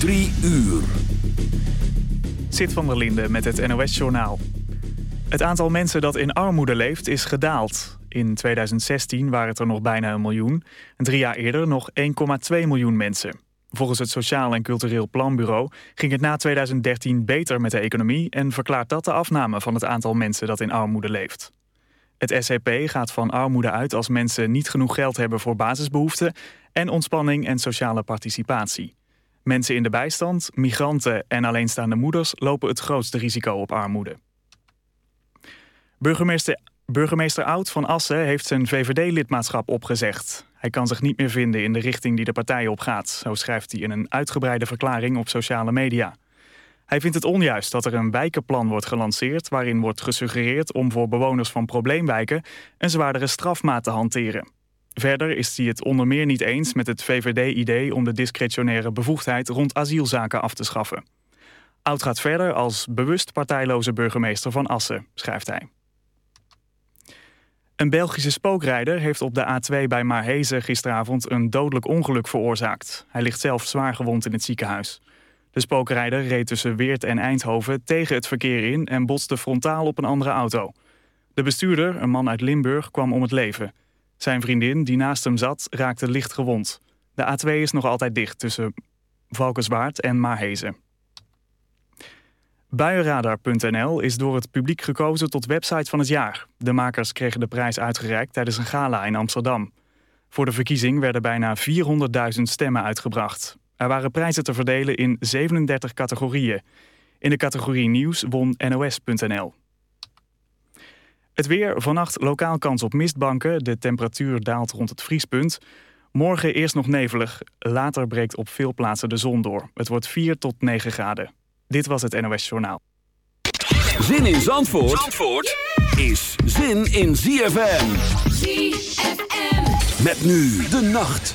Drie uur. Zit van der Linde met het NOS-journaal. Het aantal mensen dat in armoede leeft is gedaald. In 2016 waren het er nog bijna een miljoen. En drie jaar eerder nog 1,2 miljoen mensen. Volgens het Sociaal en Cultureel Planbureau ging het na 2013 beter met de economie... en verklaart dat de afname van het aantal mensen dat in armoede leeft. Het SCP gaat van armoede uit als mensen niet genoeg geld hebben voor basisbehoeften... en ontspanning en sociale participatie. Mensen in de bijstand, migranten en alleenstaande moeders lopen het grootste risico op armoede. Burgemeester, burgemeester Oud van Assen heeft zijn VVD-lidmaatschap opgezegd. Hij kan zich niet meer vinden in de richting die de partij opgaat, zo schrijft hij in een uitgebreide verklaring op sociale media. Hij vindt het onjuist dat er een wijkenplan wordt gelanceerd waarin wordt gesuggereerd om voor bewoners van probleemwijken een zwaardere strafmaat te hanteren. Verder is hij het onder meer niet eens met het VVD-idee om de discretionaire bevoegdheid rond asielzaken af te schaffen. Oud gaat verder als bewust partijloze burgemeester van Assen, schrijft hij. Een Belgische spookrijder heeft op de A2 bij Maarhezen gisteravond een dodelijk ongeluk veroorzaakt. Hij ligt zelf zwaar gewond in het ziekenhuis. De spookrijder reed tussen Weert en Eindhoven tegen het verkeer in en botste frontaal op een andere auto. De bestuurder, een man uit Limburg, kwam om het leven. Zijn vriendin, die naast hem zat, raakte licht gewond. De A2 is nog altijd dicht tussen Valkenswaard en Maarhezen. Buienradar.nl is door het publiek gekozen tot website van het jaar. De makers kregen de prijs uitgereikt tijdens een gala in Amsterdam. Voor de verkiezing werden bijna 400.000 stemmen uitgebracht. Er waren prijzen te verdelen in 37 categorieën. In de categorie nieuws won NOS.nl. Het weer, vannacht lokaal kans op mistbanken. De temperatuur daalt rond het vriespunt. Morgen eerst nog nevelig. Later breekt op veel plaatsen de zon door. Het wordt 4 tot 9 graden. Dit was het NOS Journaal. Zin in Zandvoort, Zandvoort is zin in ZFM. ZFM. Met nu de nacht.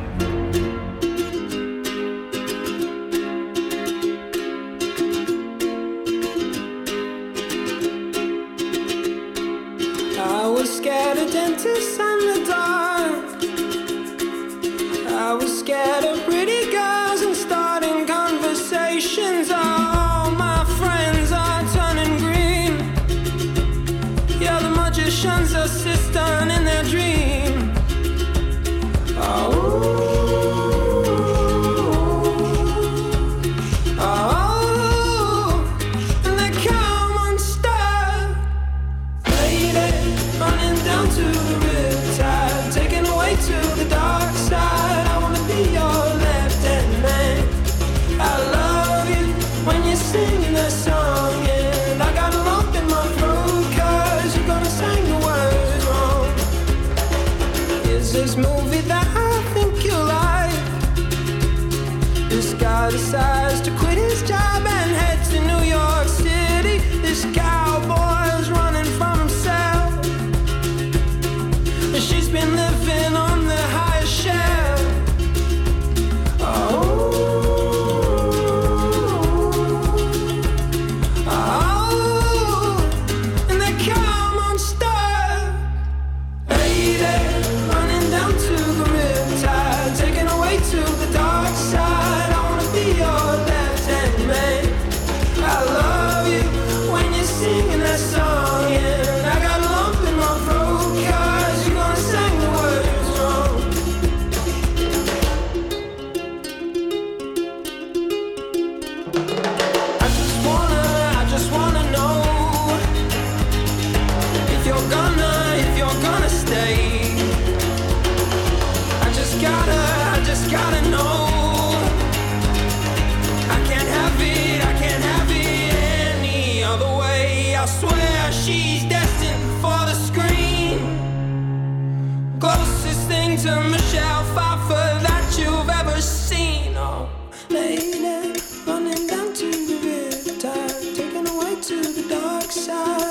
Side.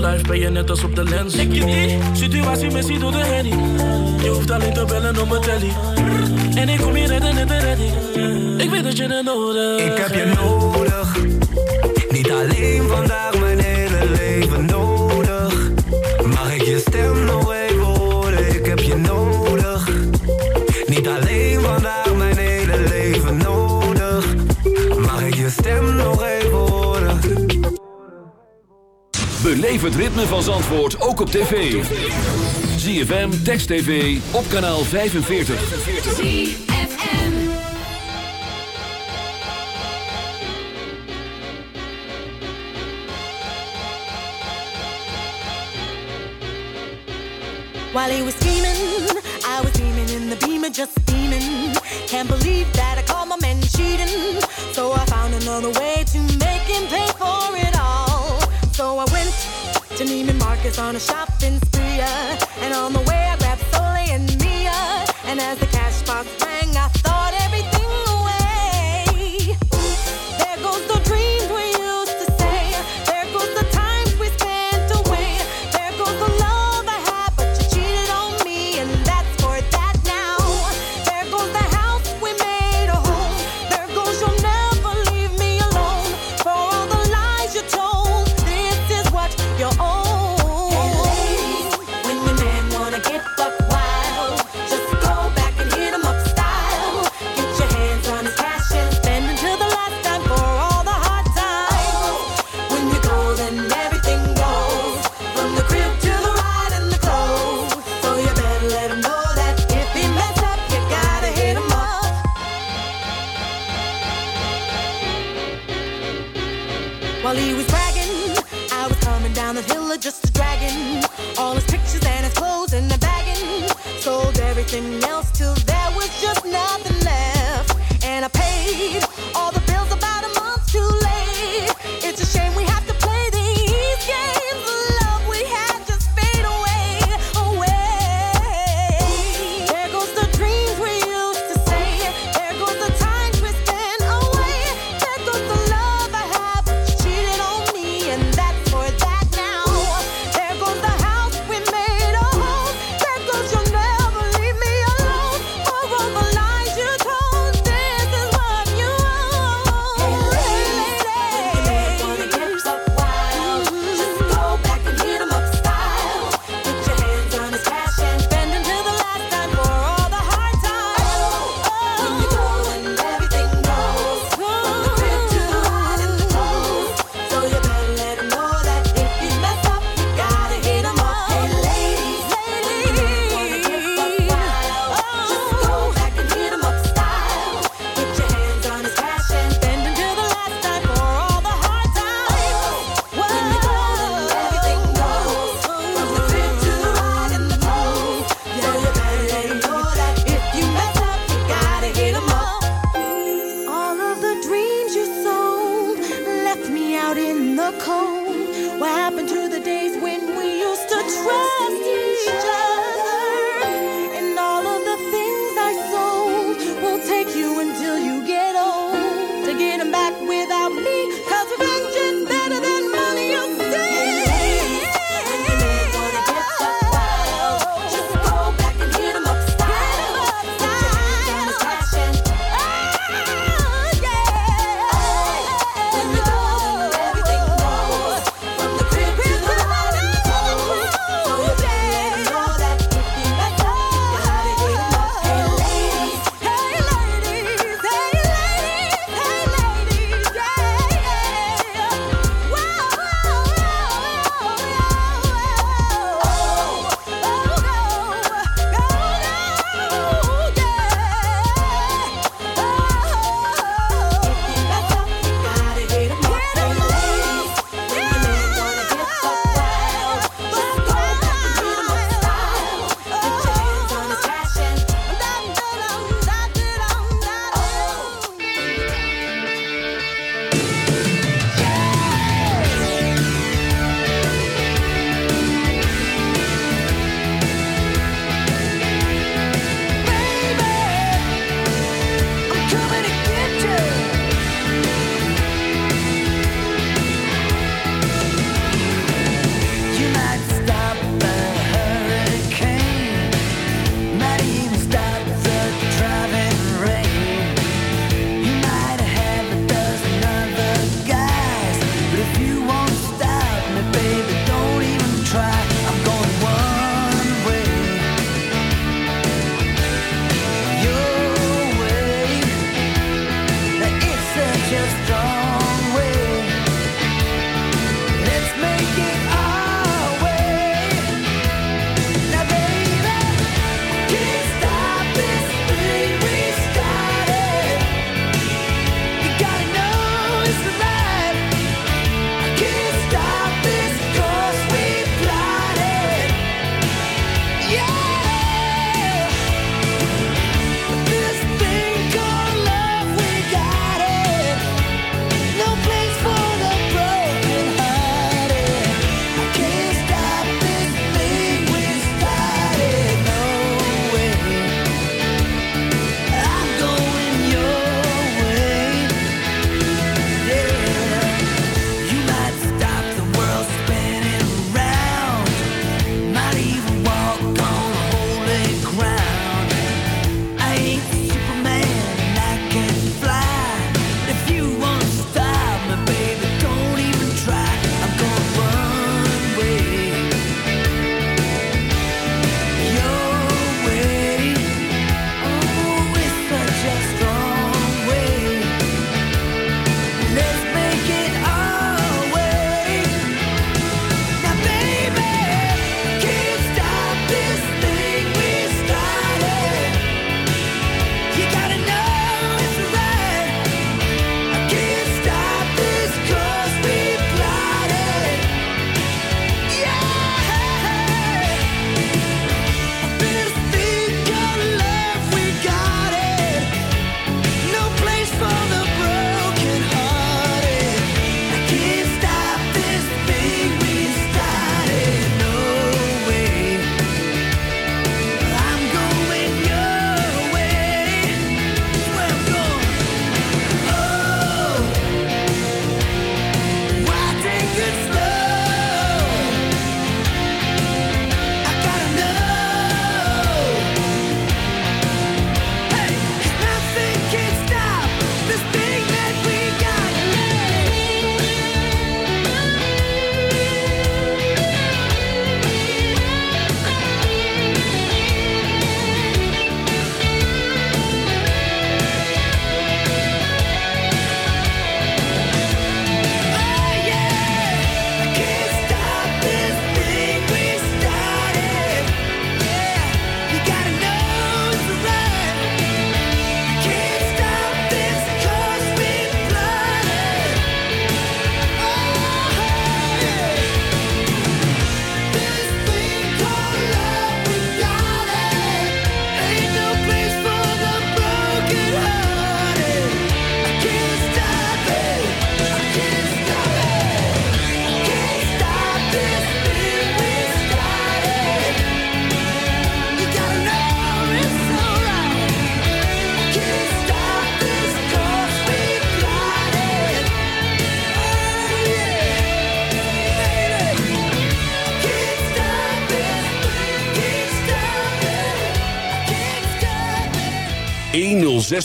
life ben je net als op de lens. Ik je die situatie missie door de henny. Je hoeft alleen te bellen om mijn telly. En ik kom hier redden in de redding. Ik weet dat je het nodig Ik heb je nodig, niet alleen vandaag, mijn hele leven nodig. Mag ik je stem nog Beleef het ritme van Zandvoort ook op tv. ZFM, Text TV, op kanaal 45. ZFM. While he was scheming, I was beaming in the beamer, just steaming. Can't believe that I caught my man cheating. So I found another way to make him pay to Neiman Marcus on a shopping spree. uh, And on the way I grabbed Soleil and Mia. And as the cash box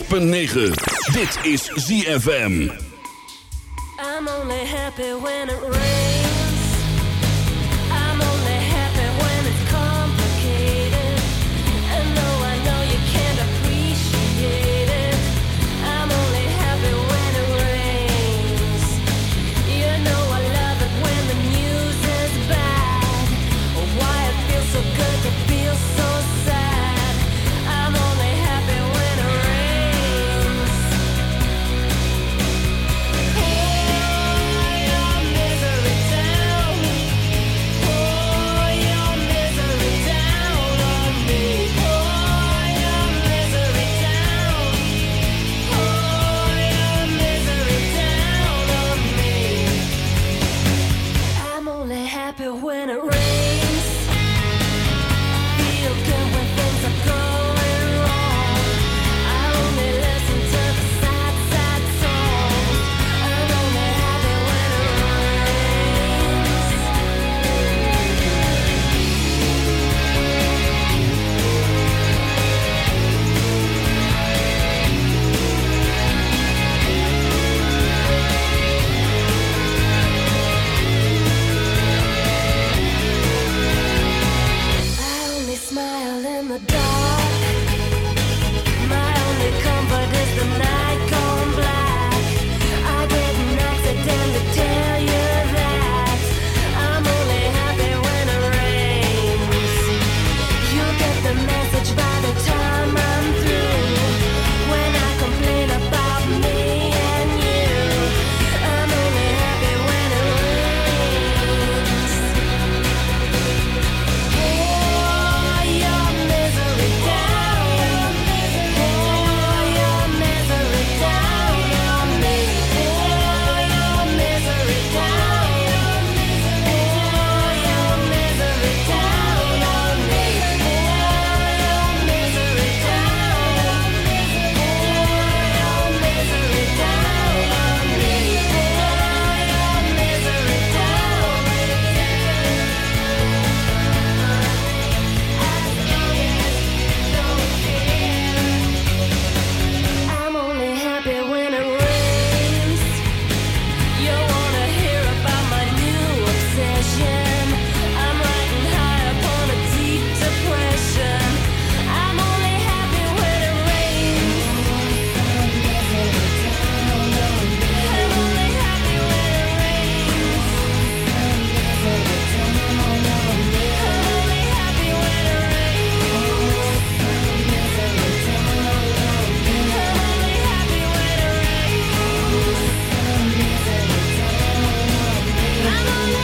106.9. Dit is ZFM. I'm only happy when it rains.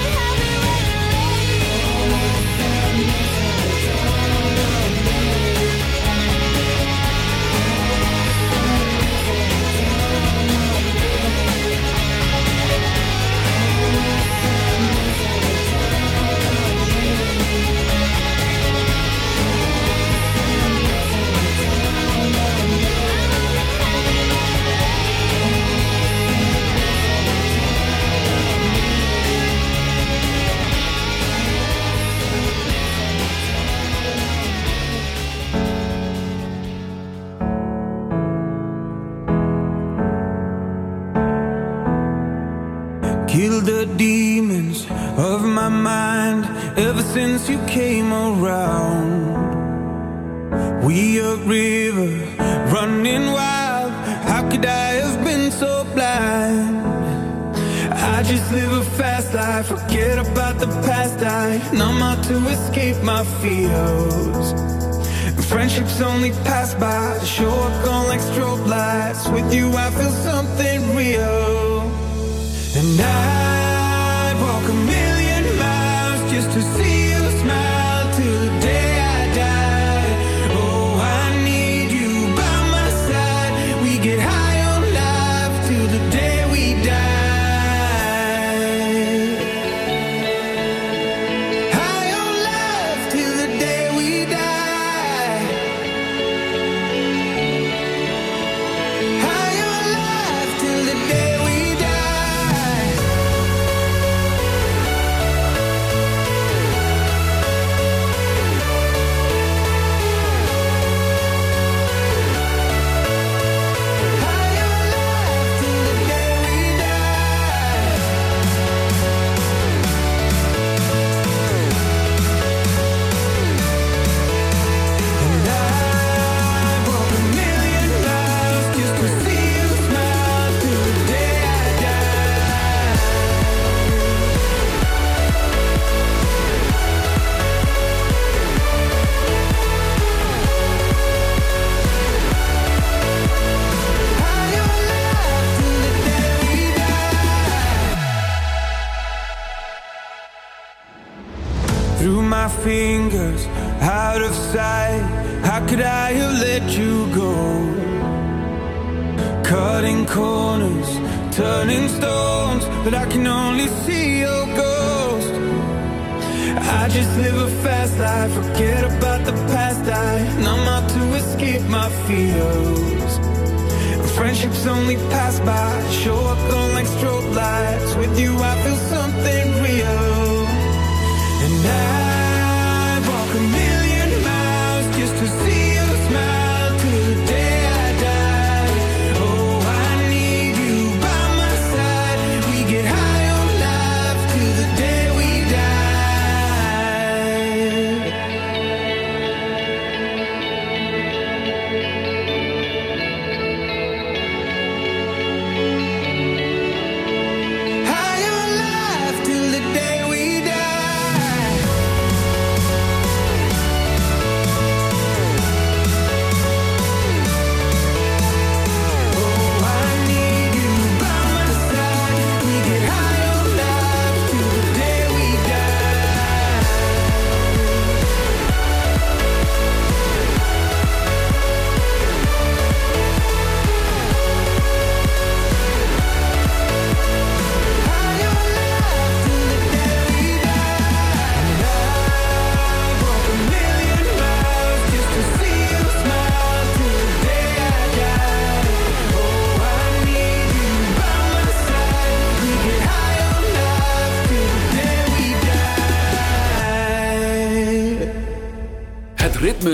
have it feels. Friendship's only pass.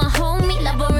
my homie, love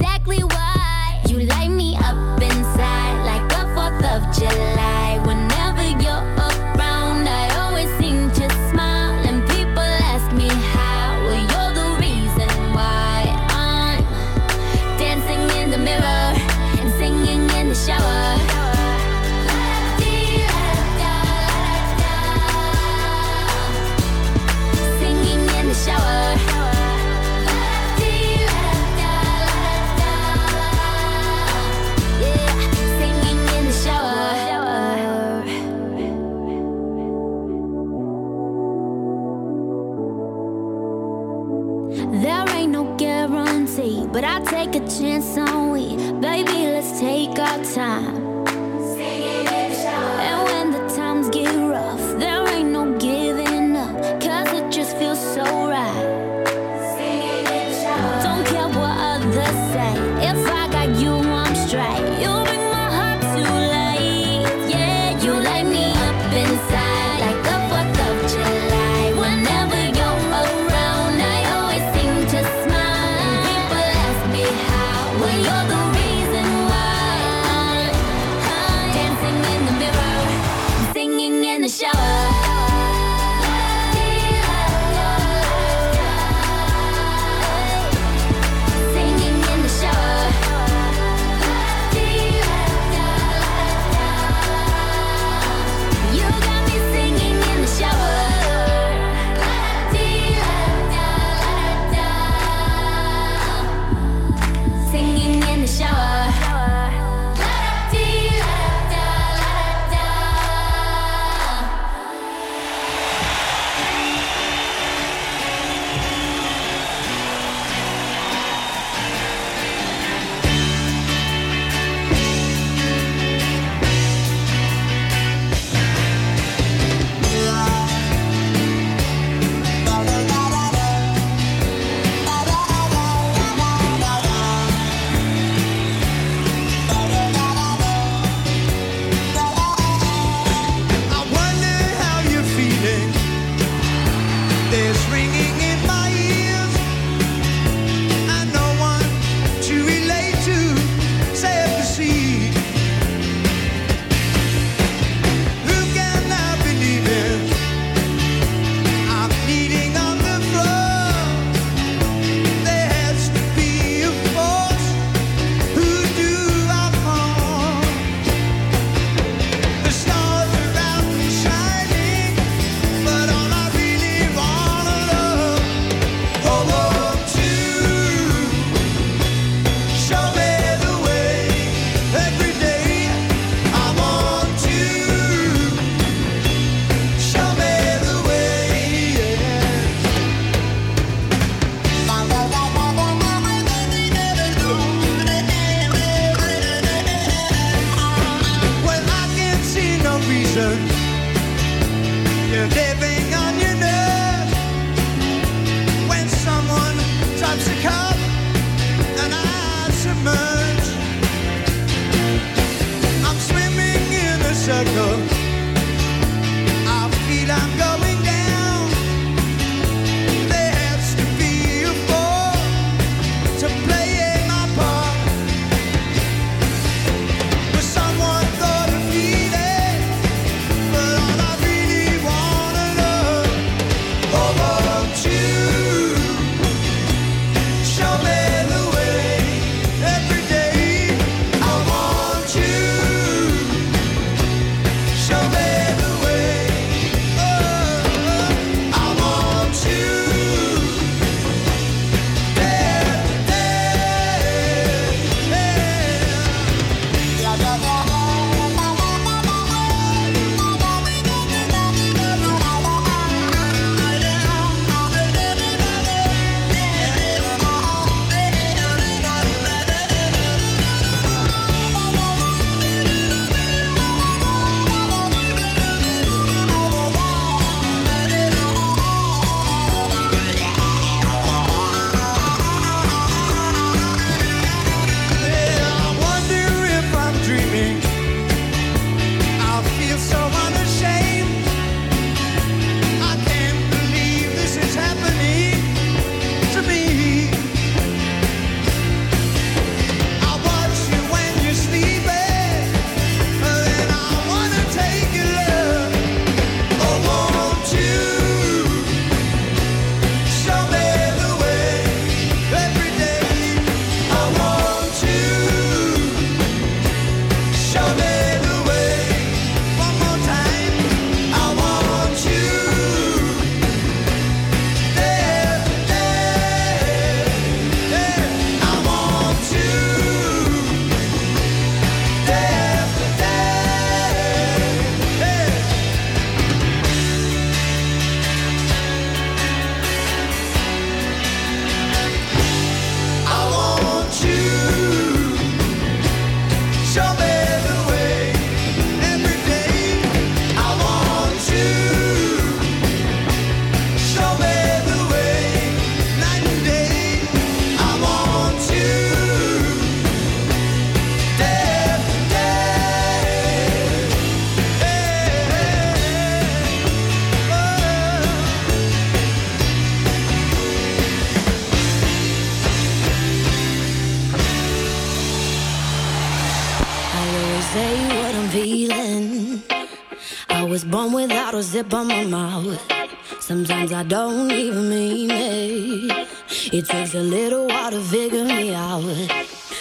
There's a little water vigor me out.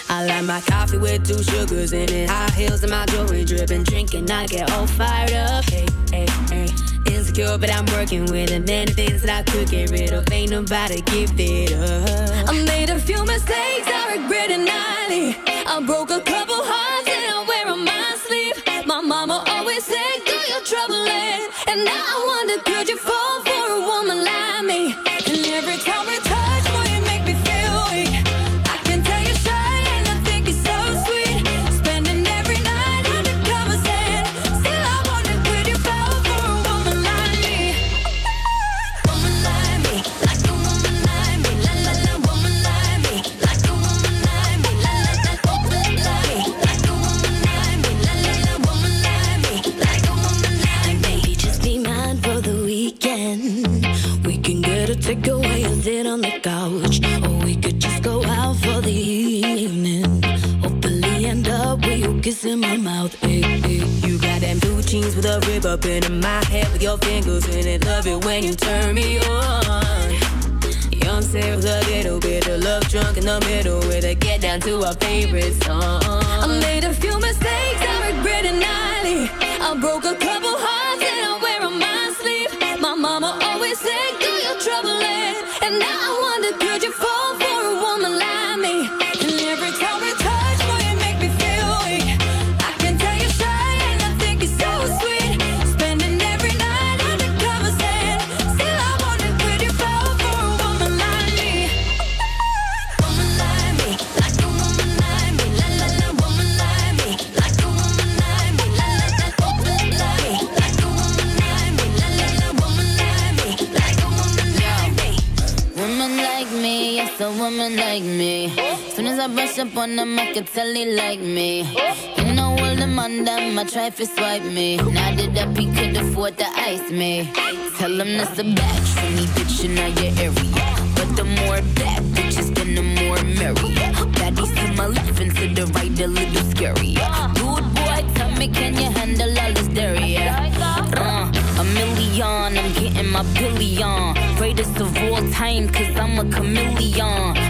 I like my coffee with two sugars in it. High heels and my jewelry dripping. Drinking, I get all fired up. Hey, hey, hey. Insecure, but I'm working with it. Many things that I could get rid of. Ain't nobody give it up. I made a few mistakes I regret nightly. I broke a couple hearts. my head with your fingers in it. Love it when you turn me on. Young Sarah's a little bit of love drunk in the middle where they get down to our favorite song. I made a few mistakes I regret it nightly. I broke a couple hearts and I wear on my sleeve. My mama always said, Do your trouble and now I wonder could you I brush up on them, I can tell he like me. You know all the man them, I try to swipe me. Now that up, he could afford to ice me. Tell him that's a bad, for me, bitch, in all your area. But the more bad bitches, then the more merry. Baddies to my left and to the right, a little scary. Good boy, tell me, can you handle all this dairy? Uh, a million, I'm getting my billion. Greatest of all time, cause I'm a chameleon